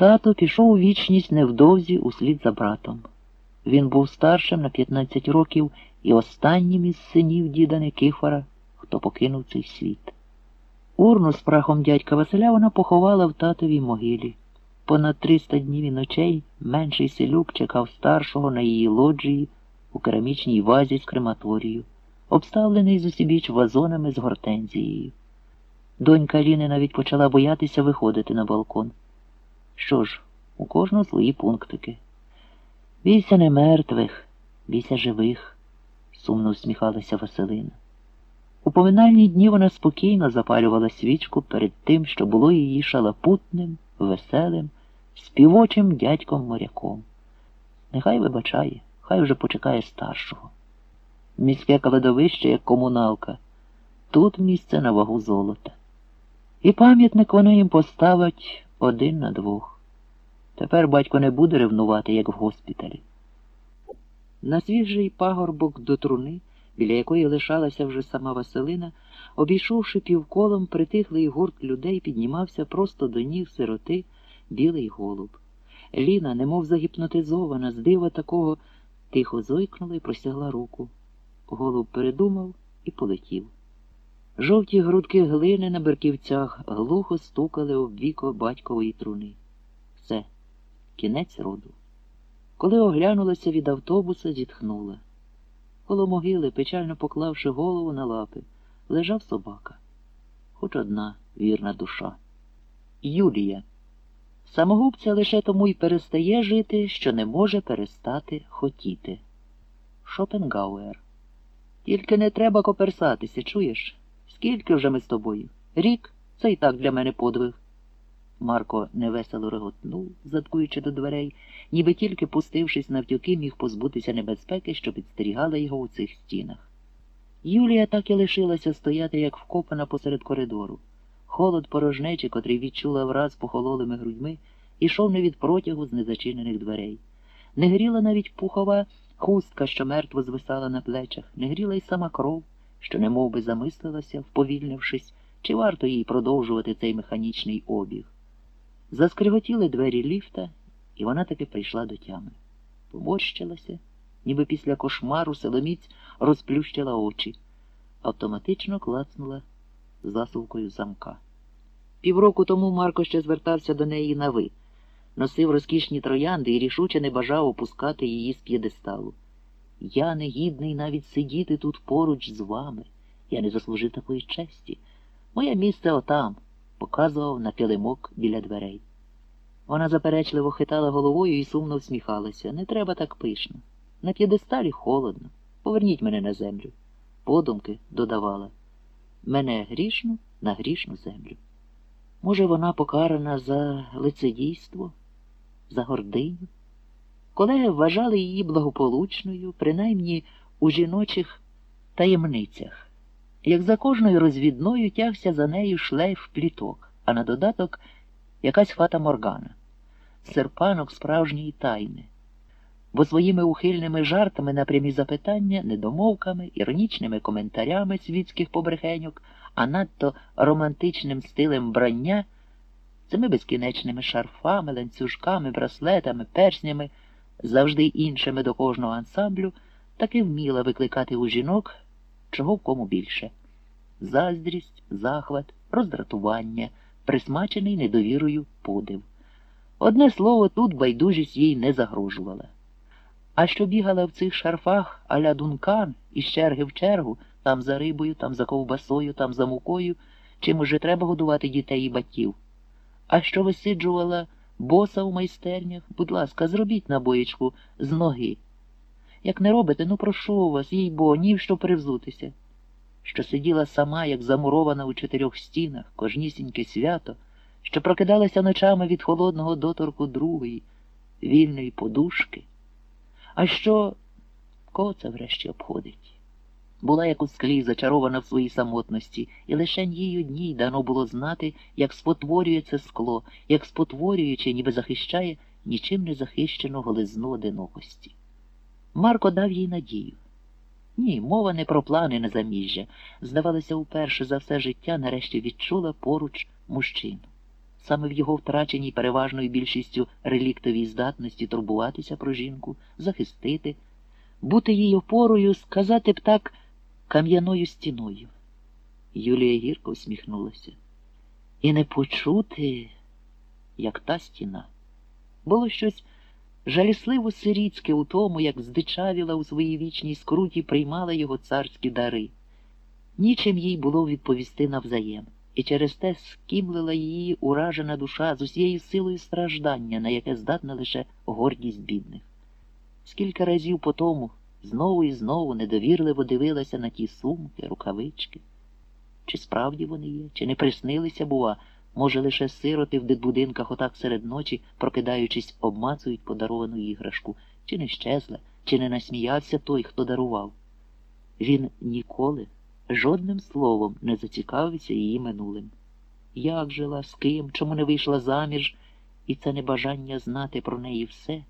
Тато пішов у вічність невдовзі услід за братом. Він був старшим на 15 років і останнім із синів діда Никифора, хто покинув цей світ. Урну з прахом дядька Василя вона поховала в татовій могилі. Понад 300 днів і ночей менший селюк чекав старшого на її лоджії у керамічній вазі з крематорію, обставлений з усібіч вазонами з гортензією. Донька Ліни навіть почала боятися виходити на балкон. Що ж, у кожного свої пунктики. Бійся не мертвих, бійся живих, сумно усміхалася Василина. У поминальні дні вона спокійно запалювала свічку перед тим, що було її шалапутним, веселим, співочим дядьком моряком. Нехай вибачає, хай вже почекає старшого. Міське кладовище, як комуналка, тут місце на вагу золота. І пам'ятник вона їм поставить один на двох. Тепер батько не буде ревнувати, як в госпіталі. На свіжий пагорбок до труни, біля якої лишалася вже сама Василина, обійшовши півколом притихлий гурт людей, піднімався просто до ніг сироти білий голуб. Ліна, немов загіпнотизована, з дива такого, тихо зойкнула і простягла руку. Голуб передумав і полетів. Жовті грудки глини на берківцях глухо стукали об віко батькової труни. Все, кінець роду. Коли оглянулася від автобуса, зітхнула. Коло могили, печально поклавши голову на лапи, лежав собака. Хоч одна вірна душа. Юлія. Самогубця лише тому й перестає жити, що не може перестати хотіти. Шопенгауер. Тільки не треба коперсатися, чуєш? Скільки вже ми з тобою? Рік це і так для мене подвиг. Марко невесело реготнув, заткуючи до дверей, ніби тільки пустившись навтюки, міг позбутися небезпеки, що підстерігала його у цих стінах. Юлія так і лишилася стояти, як вкопана посеред коридору. Холод порожнечі, котрий відчула враз похололими грудьми, ішов не від протягу з незачинених дверей. Не гріла навіть пухова хустка, що мертво звисала на плечах, не гріла й сама кров, що немов би замислилася, вповільнившись, чи варто їй продовжувати цей механічний обіг. Заскриготіли двері ліфта, і вона таки прийшла до тями. Поморщилася, ніби після кошмару силоміць розплющила очі, автоматично клацнула засувкою замка. Півроку тому Марко ще звертався до неї на ви, носив розкішні троянди і рішуче не бажав опускати її з п'єдесталу. Я не гідний навіть сидіти тут поруч з вами. Я не заслужив такої честі. Моє місце отам, показував на килимок біля дверей. Вона заперечливо хитала головою і сумно всміхалася. Не треба так пишно. На п'єдесталі холодно. Поверніть мене на землю. Подумки додавала. Мене грішну на грішну землю. Може, вона покарана за лицедійство, за гординю? Колеги вважали її благополучною, принаймні у жіночих таємницях. Як за кожною розвідною тягся за нею шлейф пліток, а на додаток якась фата Моргана, серпанок справжньої тайни. Бо своїми ухильними жартами на прямі запитання, недомовками, іронічними коментарями світських побрехеньок, а надто романтичним стилем брання, цими безкінечними шарфами, ланцюжками, браслетами, перснями, завжди іншими до кожного ансамблю, таки вміла викликати у жінок чого в кому більше заздрість, захват, роздратування, присмачений недовірою подив. Одне слово, тут байдужість їй не загрожувала. А що бігала в цих шарфах аля дункан із черги в чергу, там за рибою, там за ковбасою, там за мукою, чим уже треба годувати дітей і батьків. А що висиджувала боса у майстернях, будь ласка, зробіть набоєчку з ноги. Як не робите, ну прошу вас, їй бо, ні в що перевзутися. Що сиділа сама, як замурована у чотирьох стінах, кожнісіньке свято, що прокидалася ночами від холодного доторку другої, вільної подушки. А що кого це врешті обходить? Була як у склі, зачарована в своїй самотності, і лише їй одній дано було знати, як спотворює це скло, як спотворюючи, ніби захищає нічим не захищену голизну одинокості. Марко дав їй надію. Ні, мова не про плани на заміжжя. Здавалося, уперше за все життя нарешті відчула поруч мужчину. саме в його втраченій переважною більшістю реліктовій здатності турбуватися про жінку, захистити, бути її опорою, сказати б так, кам'яною стіною. Юлія гірко усміхнулася. І не почути, як та стіна. Було щось жалісливо сиріцьке у тому, як здичавіла у своїй вічній скруті приймала його царські дари. Нічим їй було відповісти навзаєм, і через те скімлила її уражена душа з усією силою страждання, на яке здатна лише гордість бідних. Скільки разів по тому знову і знову недовірливо дивилася на ті сумки, рукавички. Чи справді вони є, чи не приснилися, бува, може, лише сироти в дитбудинках отак серед ночі, прокидаючись, обмацують подаровану іграшку, чи не щезла, чи не насміявся той, хто дарував. Він ніколи жодним словом не зацікавився її минулим. Як жила, з ким, чому не вийшла заміж, і це небажання знати про неї все